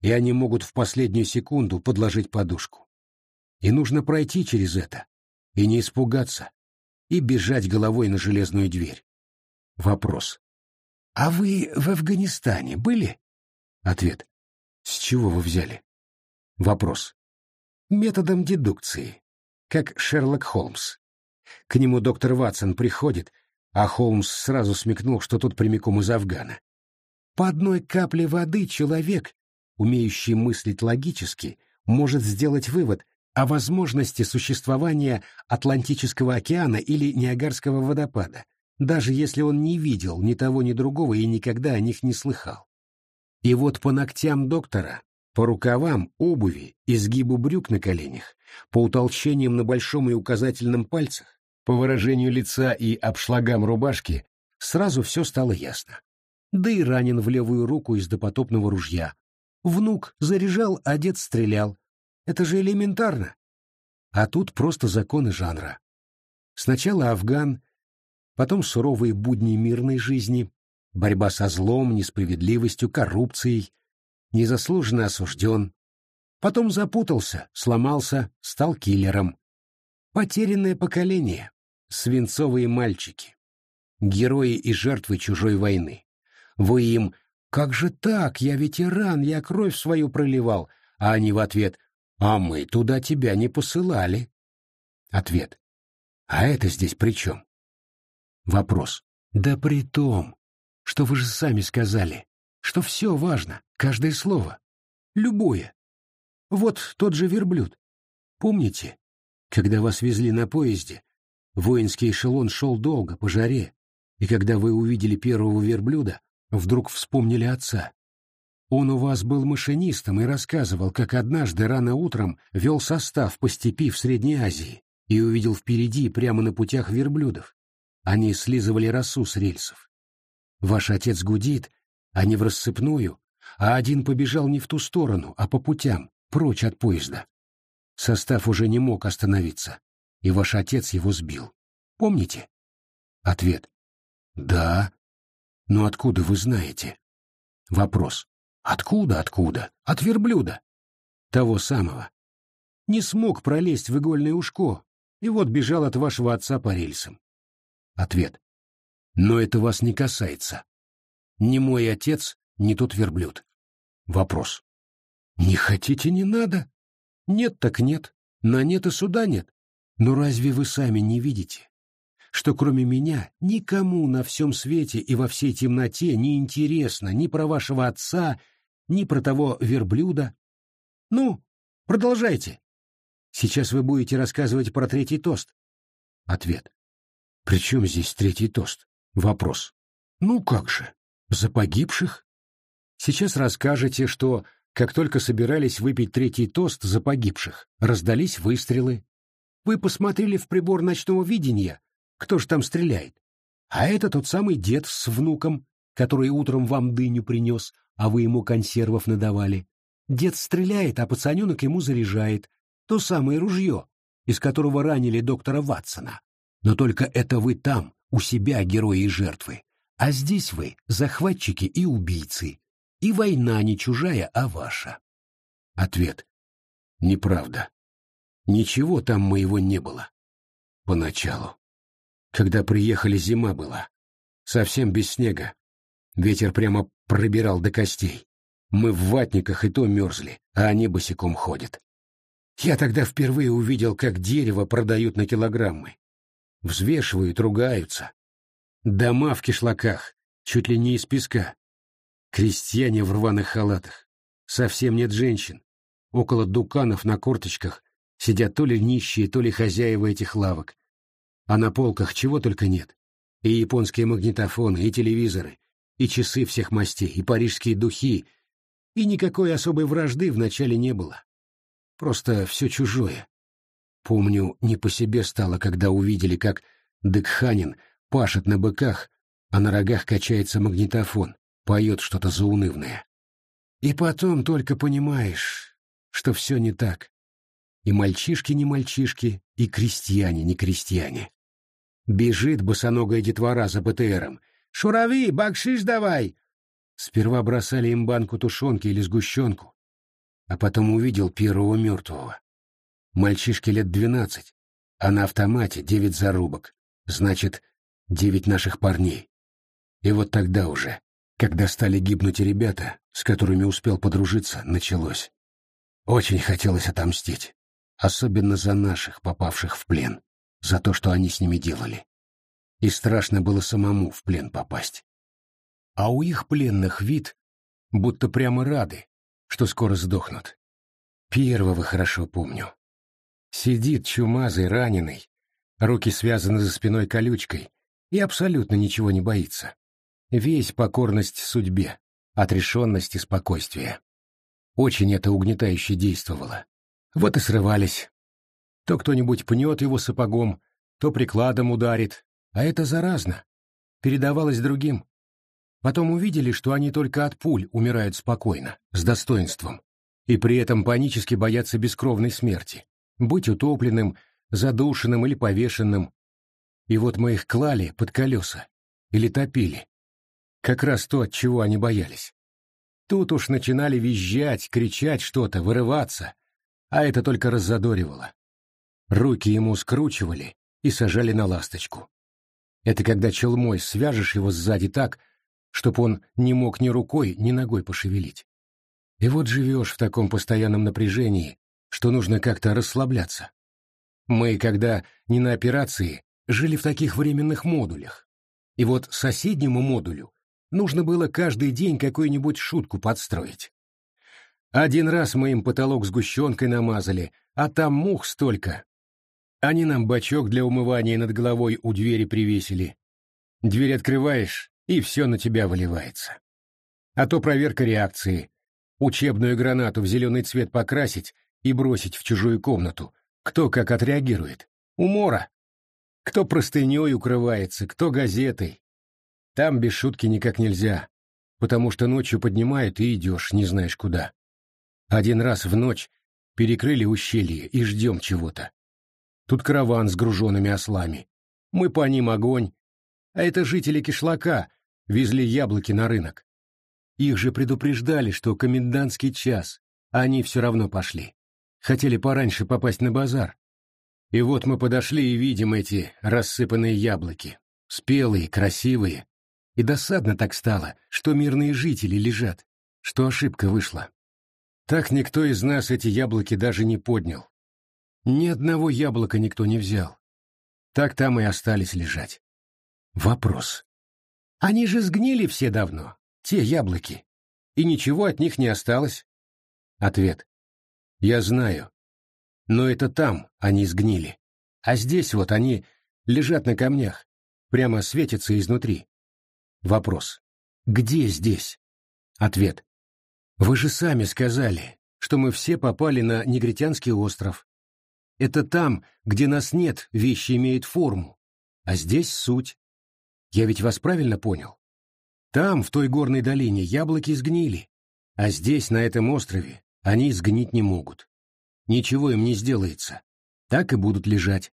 Speaker 1: и они могут в последнюю секунду подложить подушку. И нужно пройти через это, и не испугаться, и бежать головой на железную дверь. Вопрос. А вы в Афганистане были? Ответ. С чего вы взяли? Вопрос. Методом дедукции, как Шерлок Холмс. К нему доктор Ватсон приходит, а Холмс сразу смекнул, что тут прямиком из Афгана. По одной капле воды человек, умеющий мыслить логически, может сделать вывод о возможности существования Атлантического океана или Ниагарского водопада, даже если он не видел ни того, ни другого и никогда о них не слыхал. И вот по ногтям доктора, по рукавам, обуви, изгибу брюк на коленях, по утолщениям на большом и указательном пальцах, по выражению лица и обшлагам рубашки, сразу все стало ясно. Да и ранен в левую руку из допотопного ружья. Внук заряжал, а дед стрелял. Это же элементарно. А тут просто законы жанра. Сначала Афган, потом суровые будни мирной жизни, борьба со злом, несправедливостью, коррупцией, незаслуженно осужден. Потом запутался, сломался, стал киллером. Потерянное поколение, свинцовые мальчики, герои и жертвы чужой войны. Вы им «Как же так? Я ветеран, я кровь свою проливал», а они в ответ «А мы туда тебя не посылали». Ответ «А это здесь при чем?» Вопрос. Да при том, что вы же сами сказали, что все важно, каждое слово. Любое. Вот тот же верблюд. Помните, когда вас везли на поезде, воинский эшелон шел долго, по жаре, и когда вы увидели первого верблюда, вдруг вспомнили отца. Он у вас был машинистом и рассказывал, как однажды рано утром вел состав по степи в Средней Азии и увидел впереди, прямо на путях верблюдов, они слизывали росу с рельсов. Ваш отец гудит, а не в рассыпную, а один побежал не в ту сторону, а по путям, прочь от поезда. Состав уже не мог остановиться, и ваш отец его сбил. Помните? Ответ. Да. Но откуда вы знаете? Вопрос. Откуда, откуда? От верблюда. Того самого. Не смог пролезть в игольное ушко, и вот бежал от вашего отца по рельсам. Ответ. Но это вас не касается. Ни мой отец, ни тот верблюд. Вопрос. Не хотите, не надо. Нет так нет. На нет и суда нет. Но разве вы сами не видите, что кроме меня никому на всем свете и во всей темноте не интересно ни про вашего отца, ни про того верблюда? Ну, продолжайте. Сейчас вы будете рассказывать про третий тост. Ответ. При чем здесь третий тост? Вопрос. Ну как же, за погибших? Сейчас расскажете, что, как только собирались выпить третий тост за погибших, раздались выстрелы. Вы посмотрели в прибор ночного видения, кто ж там стреляет. А это тот самый дед с внуком, который утром вам дыню принес, а вы ему консервов надавали. Дед стреляет, а пацаненок ему заряжает. То самое ружье, из которого ранили доктора Ватсона. Но только это вы там, у себя герои и жертвы. А здесь вы захватчики и убийцы. И война не чужая, а ваша. Ответ. Неправда. Ничего там моего не было. поначалу. Когда приехали, зима была. Совсем без снега. Ветер прямо пробирал до костей. Мы в ватниках и то мерзли, а они босиком ходят. Я тогда впервые увидел, как дерево продают на килограммы. Взвешивают, ругаются. Дома в кишлаках, чуть ли не из песка. Крестьяне в рваных халатах. Совсем нет женщин. Около дуканов на корточках сидят то ли нищие, то ли хозяева этих лавок. А на полках чего только нет. И японские магнитофоны, и телевизоры, и часы всех мастей, и парижские духи. И никакой особой вражды вначале не было. Просто все чужое. Помню, не по себе стало, когда увидели, как Декханин пашет на быках, а на рогах качается магнитофон, поет что-то заунывное. И потом только понимаешь, что все не так. И мальчишки не мальчишки, и крестьяне не крестьяне. Бежит босоногая детвора за БТРом. «Шурави, бакшиш давай!» Сперва бросали им банку тушенки или сгущенку, а потом увидел первого мертвого. Мальчишке лет двенадцать, а на автомате девять зарубок, значит, девять наших парней. И вот тогда уже, когда стали гибнуть и ребята, с которыми успел подружиться, началось. Очень хотелось отомстить особенно за наших, попавших в плен, за то, что они с ними делали. И страшно было самому в плен попасть. А у их пленных вид, будто прямо рады, что скоро сдохнут. Первого хорошо помню. Сидит чумазый, раненый, руки связаны за спиной колючкой и абсолютно ничего не боится. Весь покорность судьбе, отрешенность и спокойствие. Очень это угнетающе действовало. Вот и срывались. То кто-нибудь пнет его сапогом, то прикладом ударит, а это заразно. Передавалось другим. Потом увидели, что они только от пуль умирают спокойно, с достоинством, и при этом панически боятся бескровной смерти, быть утопленным, задушенным или повешенным. И вот мы их клали под колеса или топили. Как раз то, от чего они боялись. Тут уж начинали визжать, кричать что-то, вырываться, а это только раззадоривало. Руки ему скручивали и сажали на ласточку. Это когда челмой свяжешь его сзади так, чтоб он не мог ни рукой, ни ногой пошевелить. И вот живешь в таком постоянном напряжении, что нужно как-то расслабляться. Мы, когда не на операции, жили в таких временных модулях. И вот соседнему модулю нужно было каждый день какую-нибудь шутку подстроить. Один раз мы им потолок сгущенкой намазали, а там мух столько. Они нам бачок для умывания над головой у двери привесили. Дверь открываешь, и все на тебя выливается. А то проверка реакции. Учебную гранату в зеленый цвет покрасить и бросить в чужую комнату. Кто как отреагирует. Умора. Кто простыней укрывается, кто газетой. Там без шутки никак нельзя, потому что ночью поднимают и идешь, не знаешь куда. Один раз в ночь перекрыли ущелье и ждем чего-то. Тут караван с груженными ослами. Мы по ним огонь. А это жители кишлака везли яблоки на рынок. Их же предупреждали, что комендантский час, а они все равно пошли. Хотели пораньше попасть на базар. И вот мы подошли и видим эти рассыпанные яблоки. Спелые, красивые. И досадно так стало, что мирные жители лежат, что ошибка вышла. Так никто из нас эти яблоки даже не поднял. Ни одного яблока никто не взял. Так там и остались лежать. Вопрос. Они же сгнили все давно, те яблоки, и ничего от них не осталось. Ответ. Я знаю. Но это там они сгнили. А здесь вот они лежат на камнях, прямо светятся изнутри. Вопрос. Где здесь? Ответ. Вы же сами сказали, что мы все попали на Негритянский остров. Это там, где нас нет, вещи имеют форму, а здесь суть. Я ведь вас правильно понял? Там, в той горной долине, яблоки сгнили, а здесь, на этом острове, они сгнить не могут. Ничего им не сделается. Так и будут лежать.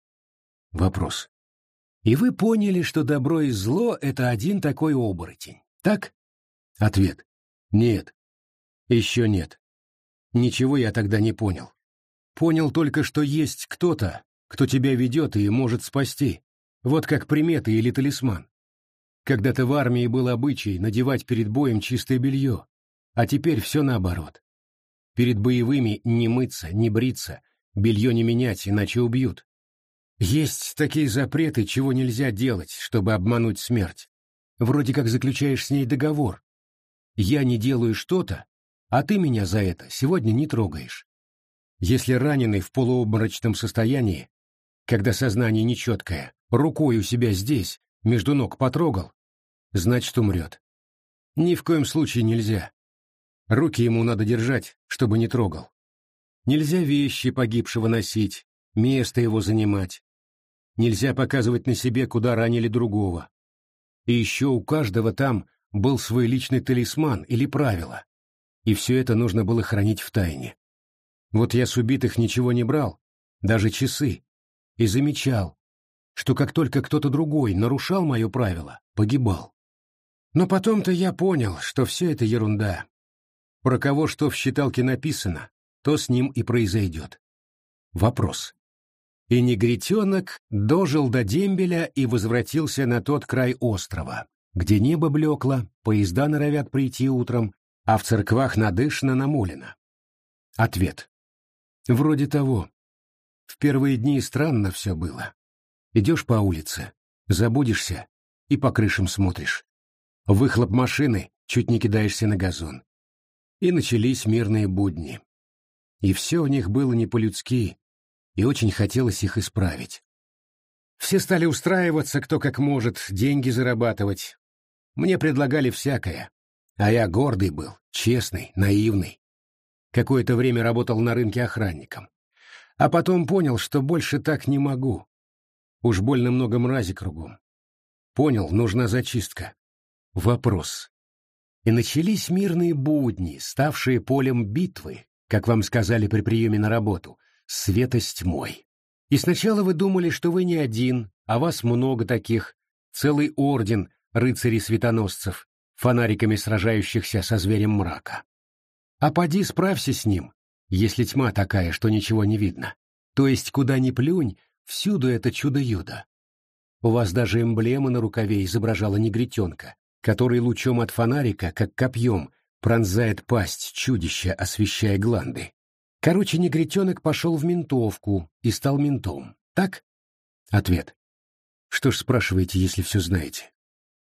Speaker 1: Вопрос. И вы поняли, что добро и зло — это один такой оборотень, так? Ответ. Нет. Еще нет. Ничего я тогда не понял. Понял только, что есть кто-то, кто тебя ведет и может спасти. Вот как примета или талисман. Когда-то в армии был обычай надевать перед боем чистое белье, а теперь все наоборот. Перед боевыми не мыться, не бриться, белье не менять, иначе убьют. Есть такие запреты, чего нельзя делать, чтобы обмануть смерть. Вроде как заключаешь с ней договор. Я не делаю что-то, а ты меня за это сегодня не трогаешь. Если раненый в полуобморочном состоянии, когда сознание нечеткое, рукой у себя здесь, между ног потрогал, значит умрет. Ни в коем случае нельзя. Руки ему надо держать, чтобы не трогал. Нельзя вещи погибшего носить, место его занимать. Нельзя показывать на себе, куда ранили другого. И еще у каждого там был свой личный талисман или правило. И все это нужно было хранить в тайне. Вот я с убитых ничего не брал, даже часы, и замечал, что как только кто-то другой нарушал мое правило, погибал. Но потом-то я понял, что все это ерунда. Про кого что в считалке написано, то с ним и произойдет. Вопрос. И негритенок дожил до дембеля и возвратился на тот край острова, где небо блекло, поезда норовят прийти утром, а в церквах надышно намолено. Ответ. Вроде того. В первые дни странно все было. Идешь по улице, забудешься и по крышам смотришь. Выхлоп машины, чуть не кидаешься на газон. И начались мирные будни. И все у них было не по-людски, и очень хотелось их исправить. Все стали устраиваться, кто как может, деньги зарабатывать. Мне предлагали всякое, а я гордый был, честный, наивный. Какое-то время работал на рынке охранником. А потом понял, что больше так не могу. Уж больно много мрази кругом. Понял, нужна зачистка. Вопрос. И начались мирные будни, ставшие полем битвы, как вам сказали при приеме на работу, света с тьмой. И сначала вы думали, что вы не один, а вас много таких, целый орден рыцарей-светоносцев, фонариками сражающихся со зверем мрака. А поди справься с ним, если тьма такая, что ничего не видно. То есть куда ни плюнь, всюду это чудо-юдо. У вас даже эмблема на рукаве изображала негритенка, который лучом от фонарика, как копьем, пронзает пасть чудища, освещая гланды. Короче, негритенок пошел в ментовку и стал ментом. Так? Ответ. Что ж спрашиваете, если все знаете?